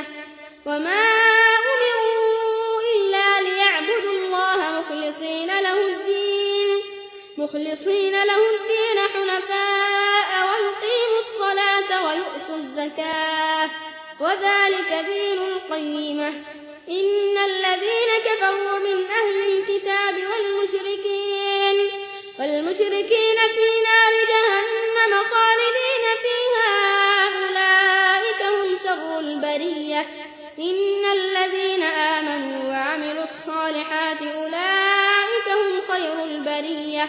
البينة وما أمروا إلا ليعبدوا الله مخلصين له الدين مخلصين له الدين حنفاء ويقيموا الصلاة ويؤتوا الزكاة وذلك دين القيمة إن الذين كفروا من أهل الكتاب والمشركين والمشركين في نار البرية إن الذين آمنوا وعملوا الصالحات أولئك هم خير البرية.